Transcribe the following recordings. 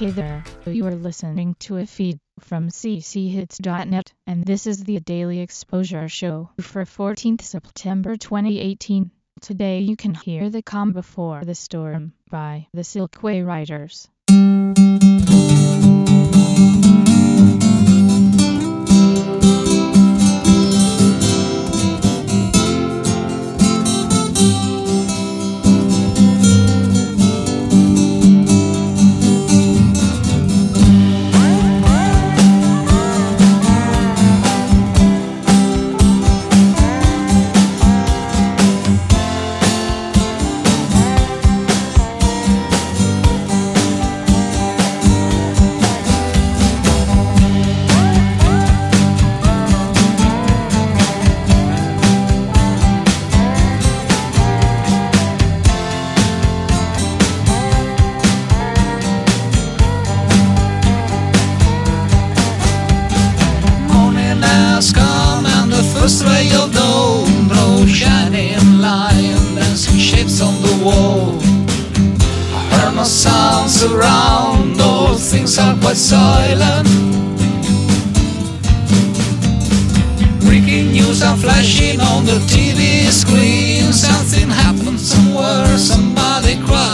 Hey there, you are listening to a feed from cchits.net, and this is the Daily Exposure Show for 14th September 2018. Today you can hear The Calm Before the Storm by the Silkway Riders. No sounds around, all things are quite silent. Breaking news are flashing on the TV screen Something happened somewhere, somebody cries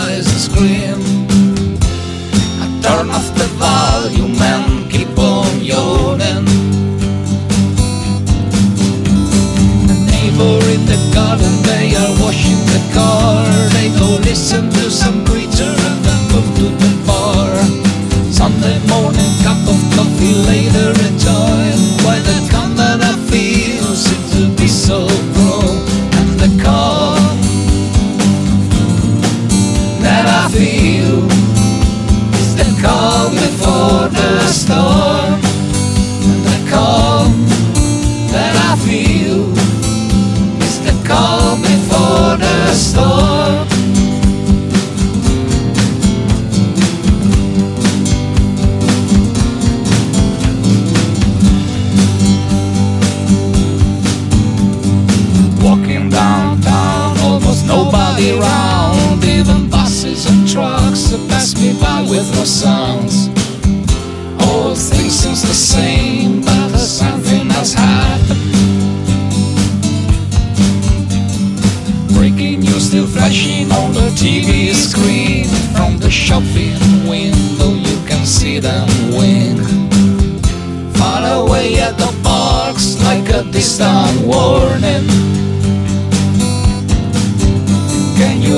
sounds. All things seems the same, but something has happened. Breaking news still flashing on the TV screen. From the shopping window, you can see them wink. Far away at the parks, like a distant warning.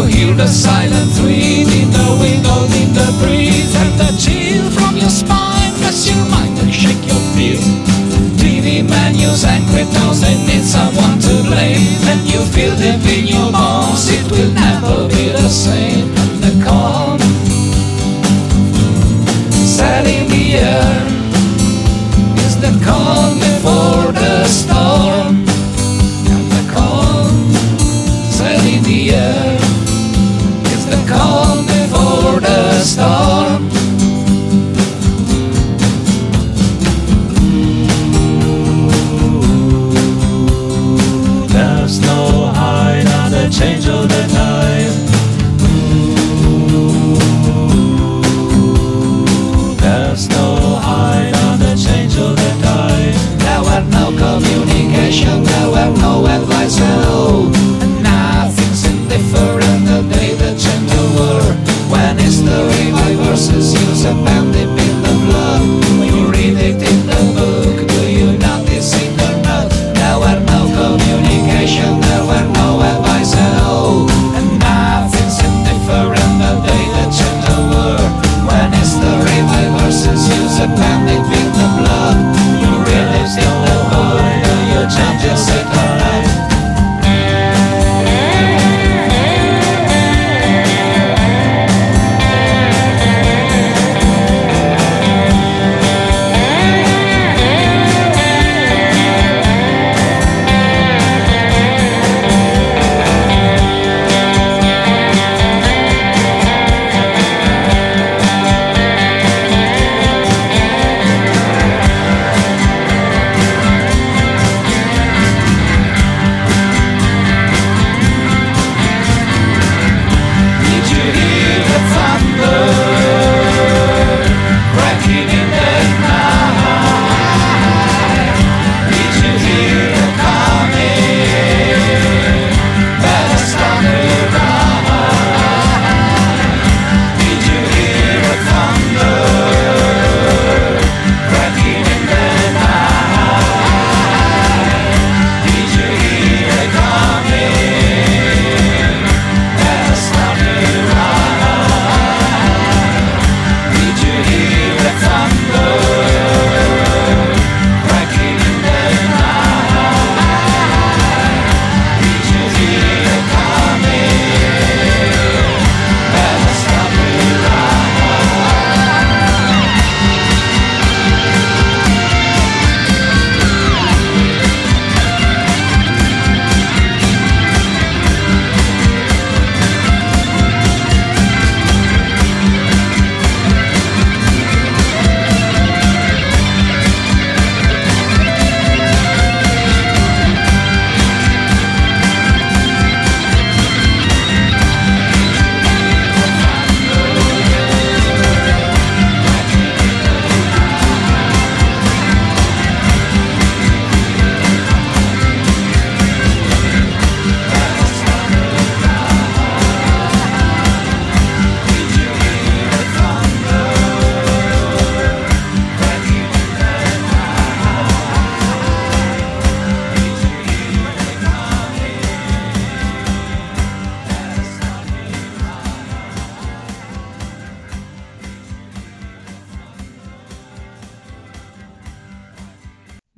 Hear the silent wind in the window, in the breeze, and the chill from your spine? Press your mind and shake your feet. TV menus and tones, they need someone to blame. And you feel deep in your bones, it will never be the same. And the calm set in the air is the calm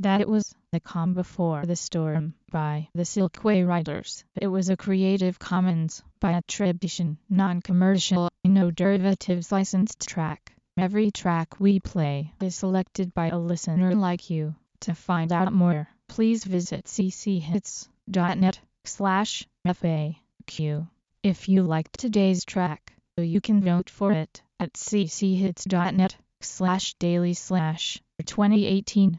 that it was The Calm Before the Storm by the Silkway Riders. It was a Creative Commons by attribution, non-commercial, no derivatives licensed track. Every track we play is selected by a listener like you. To find out more, please visit cchits.net slash FAQ. If you liked today's track, you can vote for it at cchits.net slash daily slash 2018